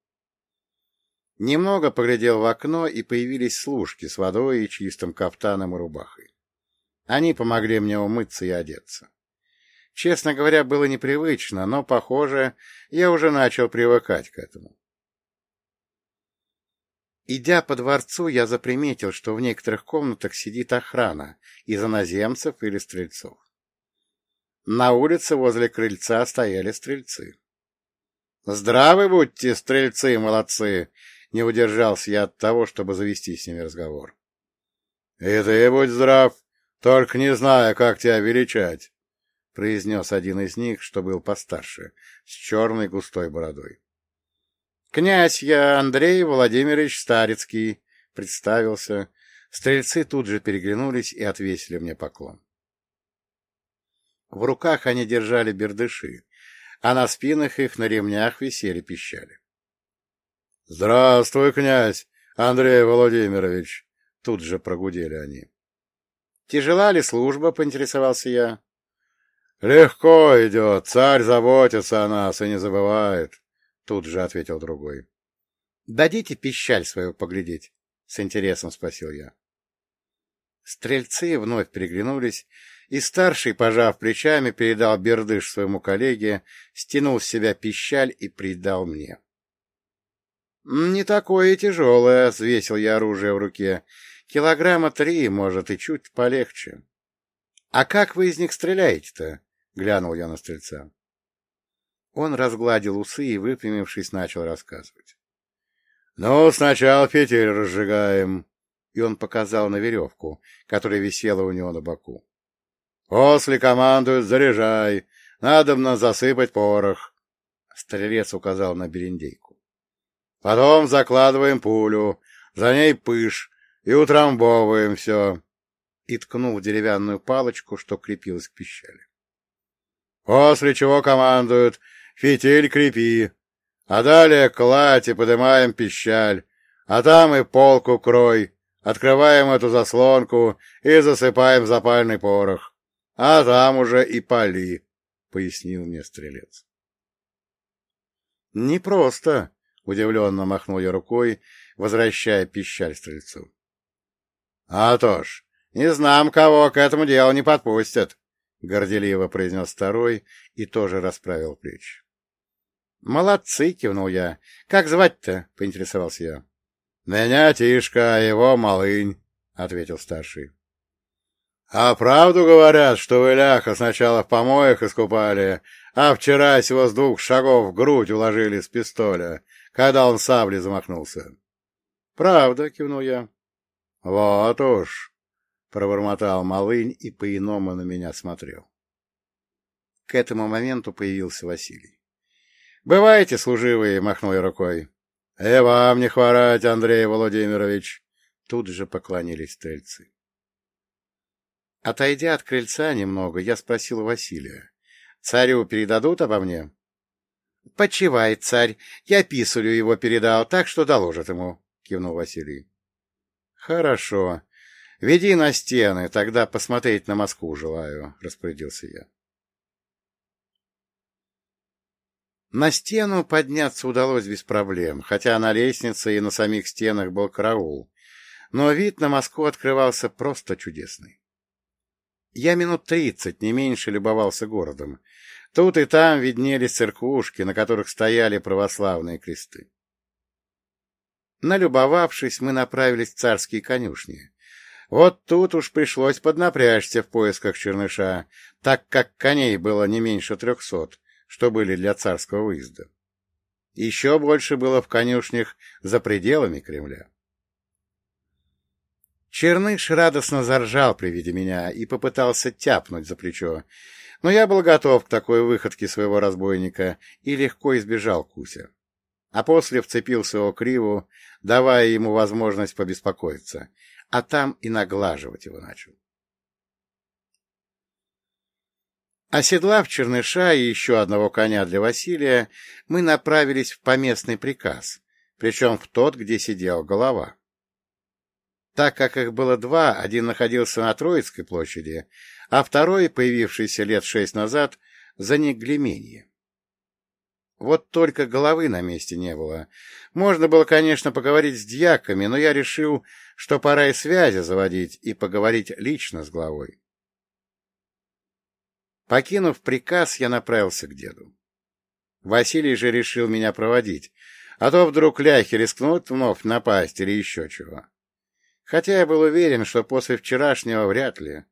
Немного поглядел в окно, и появились служки с водой и чистым кафтаном и рубахой. Они помогли мне умыться и одеться. Честно говоря, было непривычно, но, похоже, я уже начал привыкать к этому. Идя по дворцу, я заприметил, что в некоторых комнатах сидит охрана из иноземцев или стрельцов. На улице возле крыльца стояли стрельцы. — Здравы будьте, стрельцы, молодцы! Не удержался я от того, чтобы завести с ними разговор. — И ты будь здрав, только не знаю, как тебя величать, — произнес один из них, что был постарше, с черной густой бородой. — Князь я Андрей Владимирович Старицкий, — представился. Стрельцы тут же переглянулись и отвесили мне поклон. В руках они держали бердыши, а на спинах их на ремнях висели пищали. — Здравствуй, князь Андрей Владимирович! — тут же прогудели они. — Тяжела ли служба? — поинтересовался я. — Легко идет, царь заботится о нас и не забывает, — тут же ответил другой. — Дадите пищаль свою поглядеть? — с интересом спросил я. Стрельцы вновь переглянулись, и старший, пожав плечами, передал бердыш своему коллеге, стянул с себя пищаль и придал мне. — Не такое тяжелое, — взвесил я оружие в руке. Килограмма три, может, и чуть полегче. — А как вы из них стреляете-то? — глянул я на стрельца. Он разгладил усы и, выпрямившись, начал рассказывать. — Ну, сначала петель разжигаем. И он показал на веревку, которая висела у него на боку. — После командуют «заряжай», надо засыпать порох. Стрелец указал на берендейку. Потом закладываем пулю, за ней пыш и утрамбовываем все. И ткнул деревянную палочку, что крепилась к пищали. После чего командуют «фитиль крепи», а далее кладь и поднимаем пищаль, а там и полку крой, открываем эту заслонку и засыпаем запальный порох, а там уже и пали, — пояснил мне стрелец. — Непросто, — удивленно махнул я рукой, возвращая пищаль стрельцу. — А то ж, не знам, кого к этому делу не подпустят, — горделиво произнес второй и тоже расправил плечи. — Молодцы, — кивнул я. — Как звать-то? — поинтересовался я. — Меня Тишка, а его Малынь, — ответил старший. — А правду говорят, что вы ляха сначала в помоях искупали, а вчера всего с двух шагов в грудь уложили с пистоля, когда он саблей замахнулся. — Правда, — кивнул я. — Вот уж, — пробормотал Малынь и по-иному на меня смотрел. К этому моменту появился Василий. — Бывайте, служивые, — махнул я рукой. — И вам не хворать, Андрей Владимирович. Тут же поклонились тельцы. Отойдя от крыльца немного, я спросил Василия. — Царю передадут обо мне? — Почивай, царь. Я писарю его передал, так что доложат ему, — кивнул Василий. — Хорошо. Веди на стены, тогда посмотреть на Москву желаю, — распорядился я. На стену подняться удалось без проблем, хотя на лестнице и на самих стенах был караул, но вид на Москву открывался просто чудесный. Я минут тридцать, не меньше, любовался городом. Тут и там виднелись церквушки, на которых стояли православные кресты. Налюбовавшись, мы направились в царские конюшни. Вот тут уж пришлось поднапрячься в поисках черныша, так как коней было не меньше трехсот, что были для царского выезда. Еще больше было в конюшнях за пределами Кремля. Черныш радостно заржал при виде меня и попытался тяпнуть за плечо, но я был готов к такой выходке своего разбойника и легко избежал Куся. А после вцепился его криву, давая ему возможность побеспокоиться, а там и наглаживать его начал. Оседлав черныша и еще одного коня для Василия, мы направились в поместный приказ, причем в тот, где сидел голова. Так как их было два, один находился на Троицкой площади, а второй, появившийся лет шесть назад, за Неглеменье. Вот только головы на месте не было. Можно было, конечно, поговорить с дьяками, но я решил, что пора и связи заводить и поговорить лично с главой. Покинув приказ, я направился к деду. Василий же решил меня проводить, а то вдруг ляхи рискнут вновь напасть или еще чего. Хотя я был уверен, что после вчерашнего вряд ли.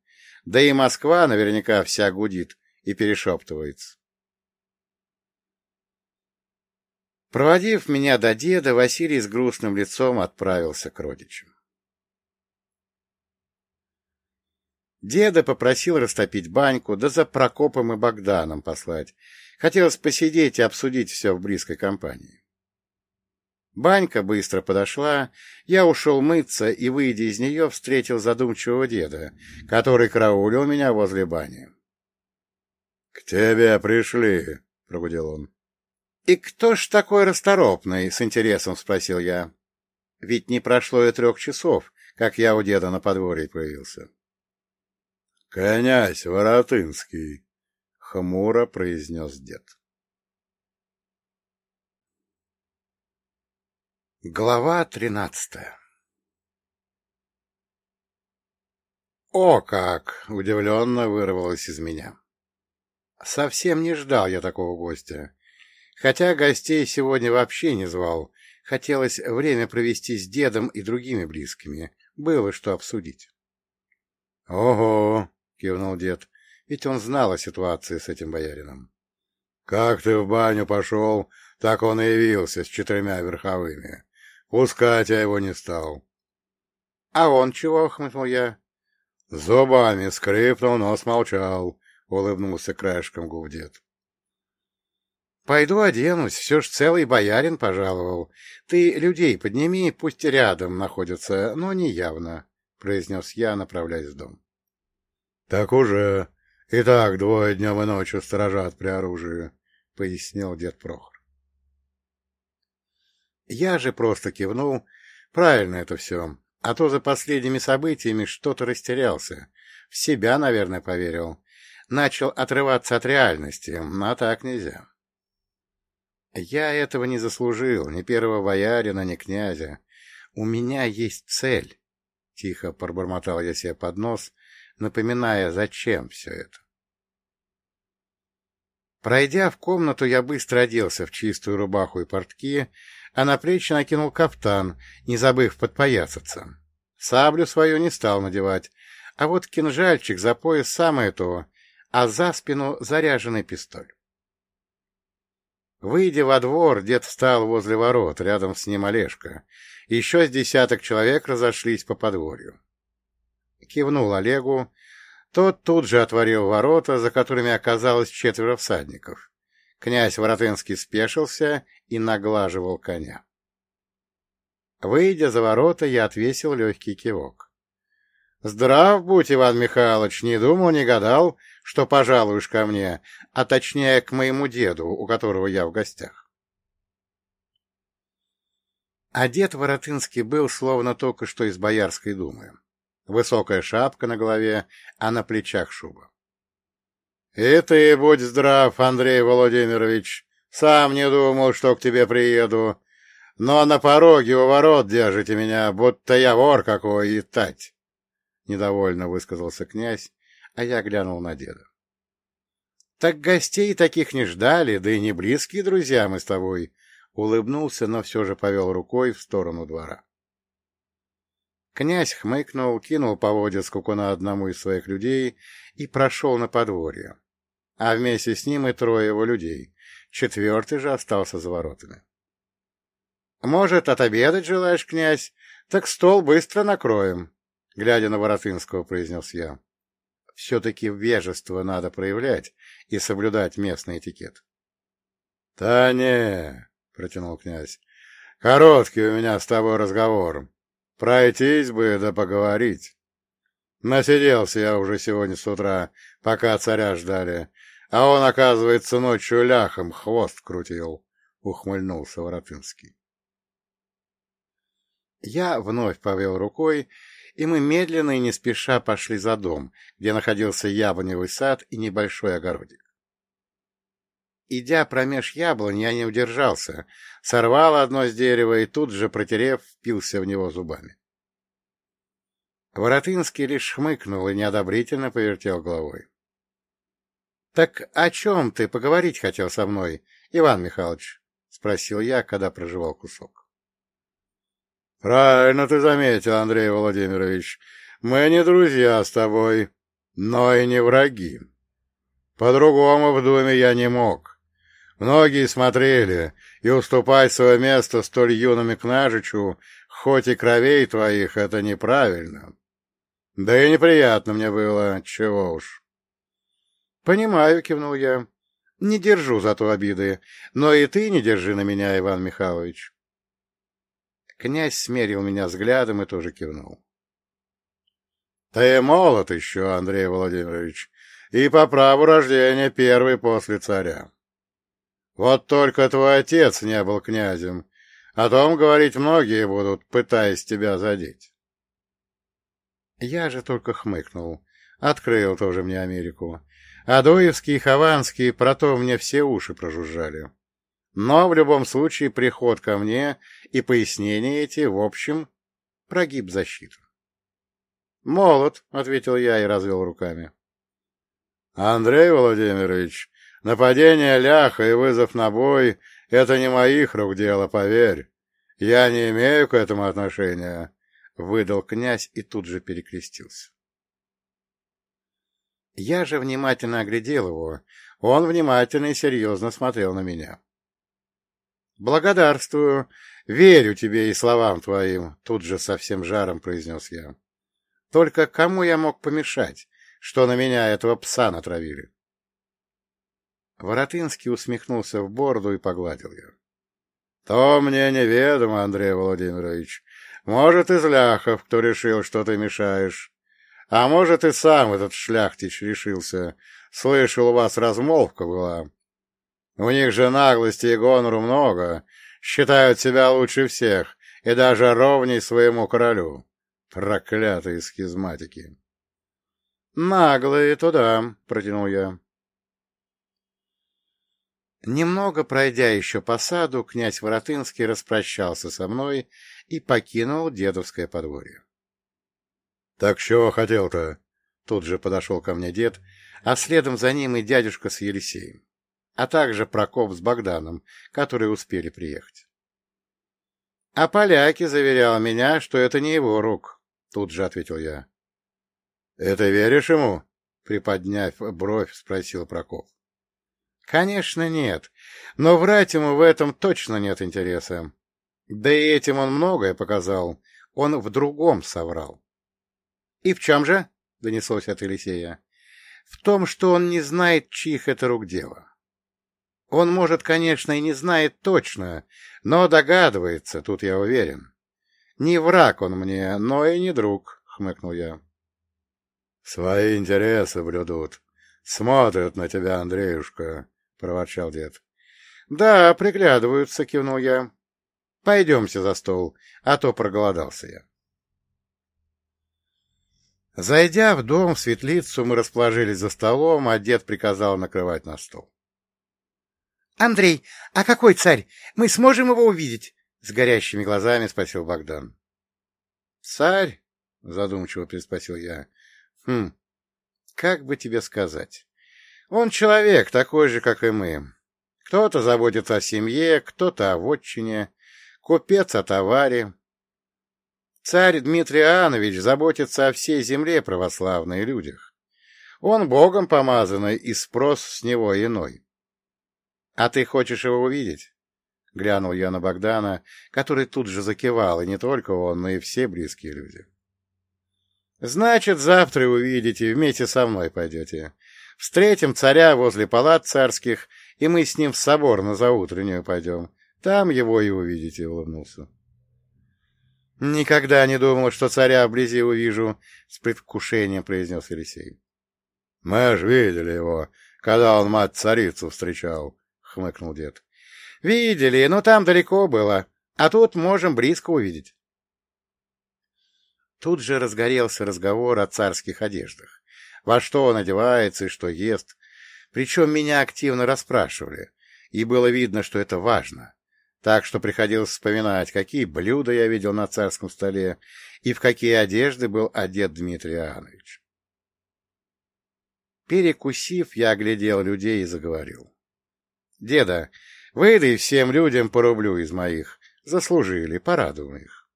Да и Москва наверняка вся гудит и перешептывается. Проводив меня до деда, Василий с грустным лицом отправился к родичам. Деда попросил растопить баньку, да за Прокопом и Богданом послать. Хотелось посидеть и обсудить все в близкой компании. Банька быстро подошла, я ушел мыться и, выйдя из нее, встретил задумчивого деда, который караулил меня возле бани. — К тебе пришли, — прогудел он. — И кто ж такой расторопный? — с интересом спросил я. Ведь не прошло и трех часов, как я у деда на подворье появился. — «Князь Воротынский!» — хмуро произнес дед. Глава тринадцатая «О как!» — удивленно вырвалось из меня. Совсем не ждал я такого гостя. Хотя гостей сегодня вообще не звал. Хотелось время провести с дедом и другими близкими. Было что обсудить. — Ого! кивнул дед, ведь он знал о ситуации с этим боярином. — Как ты в баню пошел, так он и явился с четырьмя верховыми. Пускать я его не стал. — А он чего? — хмыкнул я. — Зубами скрипнул, но смолчал, — улыбнулся краешком губ дед. — Пойду оденусь, все ж целый боярин пожаловал. Ты людей подними, пусть рядом находятся, но не явно, — произнес я, направляясь в дом. — Так уже. И так двое днем и ночью сторожат при оружии, — пояснил дед Прохор. Я же просто кивнул. Правильно это все. А то за последними событиями что-то растерялся. В себя, наверное, поверил. Начал отрываться от реальности, а так нельзя. Я этого не заслужил, ни первого боярина, ни князя. У меня есть цель. Тихо пробормотал я себе под нос, напоминая, зачем все это. Пройдя в комнату, я быстро оделся в чистую рубаху и портки, а на плечи накинул кафтан, не забыв подпоясаться. Саблю свою не стал надевать, А вот кинжальчик за пояс самое то, а за спину заряженный пистоль. Выйдя во двор, дед встал возле ворот, рядом с ним Олежка. Еще с десяток человек разошлись по подворью. Кивнул Олегу. Тот тут же отворил ворота, за которыми оказалось четверо всадников. Князь Воротынский спешился и наглаживал коня. Выйдя за ворота, я отвесил легкий кивок. — Здрав будь, Иван Михайлович, не думал, не гадал, что пожалуешь ко мне, а точнее к моему деду, у которого я в гостях. А дед Воротынский был словно только что из Боярской думы. Высокая шапка на голове, а на плечах шуба. — И ты будь здрав, Андрей Владимирович. Сам не думал, что к тебе приеду. Но на пороге у ворот держите меня, будто я вор какой и тать. Недовольно высказался князь, а я глянул на деда. — Так гостей таких не ждали, да и не близкие друзья мы с тобой, — улыбнулся, но все же повел рукой в сторону двора. Князь хмыкнул, кинул поводья скукуна одному из своих людей и прошел на подворье. А вместе с ним и трое его людей. Четвертый же остался за воротами. — Может, отобедать желаешь, князь? Так стол быстро накроем, — глядя на Воротынского, произнес я. Все-таки вежество надо проявлять и соблюдать местный этикет. — Да не, — протянул князь, — короткий у меня с тобой разговор. Пройтись бы да поговорить. Насиделся я уже сегодня с утра, пока царя ждали, а он, оказывается, ночью ляхом хвост крутил, — ухмыльнулся Воротынский. Я вновь повел рукой, и мы медленно и не спеша пошли за дом, где находился яблоневый сад и небольшой огородик. Идя промеж яблонь, я не удержался, сорвал одно с дерева и тут же, протерев, впился в него зубами. Воротынский лишь хмыкнул и неодобрительно повертел головой. — Так о чем ты поговорить хотел со мной, Иван Михайлович? — спросил я, когда проживал кусок. Правильно ты заметил, Андрей Владимирович. Мы не друзья с тобой, но и не враги. По-другому в доме я не мог. Многие смотрели, и уступать свое место столь юному княжичу, хоть и кровей твоих, это неправильно. Да и неприятно мне было, чего уж. — Понимаю, — кивнул я. — Не держу за то обиды, но и ты не держи на меня, Иван Михайлович. Князь смерил меня взглядом и тоже кивнул. — Ты молод еще, Андрей Владимирович, и по праву рождения первый после царя. Вот только твой отец не был князем, о том говорить многие будут, пытаясь тебя задеть. Я же только хмыкнул, открыл тоже мне Америку. Адоевские и Хованские про то мне все уши прожужжали. Но в любом случае приход ко мне и пояснения эти, в общем, прогиб защиту. «Молод», — ответил я и развел руками. «Андрей Владимирович, нападение ляха и вызов на бой — это не моих рук дело, поверь. Я не имею к этому отношения», — выдал князь и тут же перекрестился. Я же внимательно оглядел его. Он внимательно и серьезно смотрел на меня. «Благодарствую. Верю тебе и словам твоим», — тут же со всем жаром произнес я. «Только кому я мог помешать, что на меня этого пса натравили?» Воротынский усмехнулся в бороду и погладил ее. — То мне неведомо, Андрей Владимирович. Может, из ляхов кто решил, что ты мешаешь. А может, и сам этот шляхтич решился. Слышал, у вас размолвка была. У них же наглости и гонору много, считают себя лучше всех и даже ровней своему королю. Проклятые схизматики! — Наглые туда, — протянул я. Немного пройдя еще по саду, князь Воротынский распрощался со мной и покинул дедовское подворье. — Так чего хотел-то? — тут же подошел ко мне дед, а следом за ним и дядюшка с Елисеем а также Прокоп с Богданом, которые успели приехать. — А поляки заверял меня, что это не его рук, — тут же ответил я. — Это веришь ему? — приподняв бровь, спросил Прокоп. — Конечно, нет, но врать ему в этом точно нет интереса. Да и этим он многое показал, он в другом соврал. — И в чем же? — донеслось от Елисея. — В том, что он не знает, чьих это рук дело. Он, может, конечно, и не знает точно, но догадывается, тут я уверен. Не враг он мне, но и не друг, — хмыкнул я. — Свои интересы блюдут. Смотрят на тебя, Андреюшка, — проворчал дед. — Да, приглядываются, — кивнул я. — Пойдемте за стол, а то проголодался я. Зайдя в дом, в светлицу, мы расположились за столом, а дед приказал накрывать на стол. — Андрей, а какой царь? Мы сможем его увидеть? — с горящими глазами спросил Богдан. — Царь? — задумчиво переспросил я. — Хм, как бы тебе сказать? Он человек, такой же, как и мы. Кто-то заботится о семье, кто-то о вотчине, купец о товаре. Царь Дмитрий Иоаннович заботится о всей земле православной и людях. Он богом помазанный, и спрос с него иной. — А ты хочешь его увидеть? — глянул я на Богдана, который тут же закивал, и не только он, но и все близкие люди. — Значит, завтра увидите, вместе со мной пойдете. Встретим царя возле палат царских, и мы с ним в собор на заутреннюю пойдем. Там его и увидите, — улыбнулся. — Никогда не думал, что царя вблизи увижу, — с предвкушением произнес Елисей. — Мы ж видели его, когда он мать-царицу встречал, — хмыкнул дед. — Видели, но там далеко было, а тут можем близко увидеть. Тут же разгорелся разговор о царских одеждах. Во что он одевается и что ест. Причем меня активно расспрашивали, и было видно, что это важно. Так что приходилось вспоминать, какие блюда я видел на царском столе и в какие одежды был одет Дмитрий Иоаннович. Перекусив, я оглядел людей и заговорил. — Деда, выдай всем людям по рублю из моих. Заслужили, порадуем их.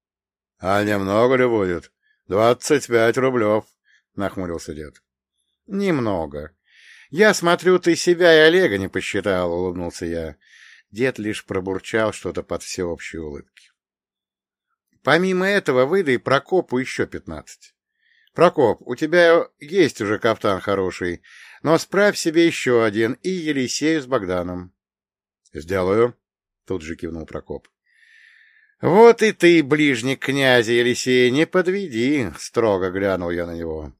— А немного ли будет? Двадцать пять рублев, — нахмурился дед. — Немного. Я смотрю, ты себя и Олега не посчитал, — улыбнулся я. Дед лишь пробурчал что-то под всеобщие улыбки. Помимо этого, выдай Прокопу еще пятнадцать. Прокоп, у тебя есть уже кафтан хороший, но справь себе еще один и Елисею с Богданом. — Сделаю, — тут же кивнул Прокоп. — Вот и ты, ближник князя Елисея, не подведи, — строго глянул я на него. —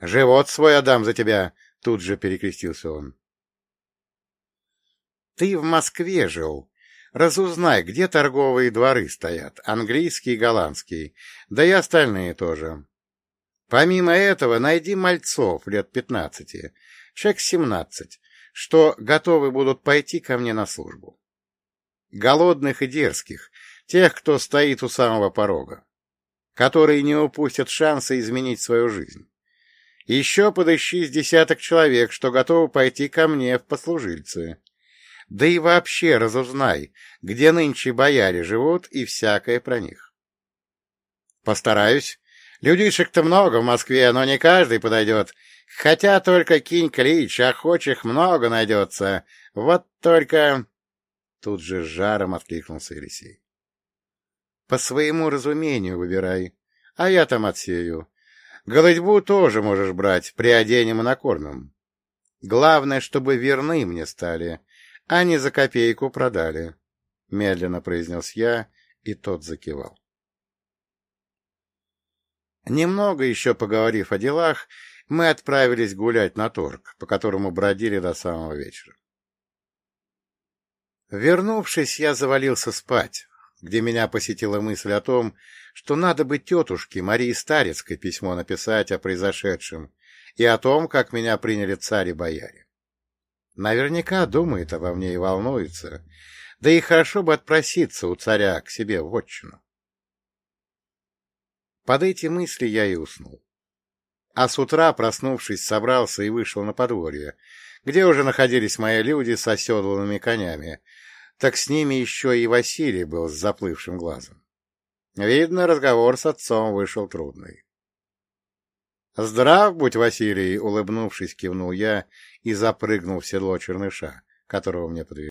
Живот свой отдам за тебя, — тут же перекрестился он. Ты в Москве жил. Разузнай, где торговые дворы стоят, английский и голландский, да и остальные тоже. Помимо этого, найди мальцов лет пятнадцати, человек семнадцать, что готовы будут пойти ко мне на службу. Голодных и дерзких, тех, кто стоит у самого порога, которые не упустят шанса изменить свою жизнь. Еще подыщи с десяток человек, что готовы пойти ко мне в послужильцы. Да и вообще разузнай, где нынче бояре живут и всякое про них. Постараюсь. Людишек-то много в Москве, но не каждый подойдет. Хотя только кинь клич, охочих много найдется. Вот только... Тут же жаром откликнулся Елисей. По своему разумению выбирай, а я там отсею. Голодьбу тоже можешь брать, приоденем и накормим. Главное, чтобы верны мне стали, а не за копейку продали, — медленно произнес я, и тот закивал. Немного еще поговорив о делах, мы отправились гулять на торг, по которому бродили до самого вечера. Вернувшись, я завалился спать, где меня посетила мысль о том, что надо бы тетушке Марии Старецкой письмо написать о произошедшем и о том, как меня приняли царь и бояре. Наверняка думает обо мне и волнуется, да и хорошо бы отпроситься у царя к себе в отчину. Под эти мысли я и уснул. А с утра, проснувшись, собрался и вышел на подворье, где уже находились мои люди с оседланными конями, так с ними еще и Василий был с заплывшим глазом. Видно, разговор с отцом вышел трудный. — Здрав будь, Василий! — улыбнувшись, кивнул я и запрыгнул в седло черныша, которого мне подвели.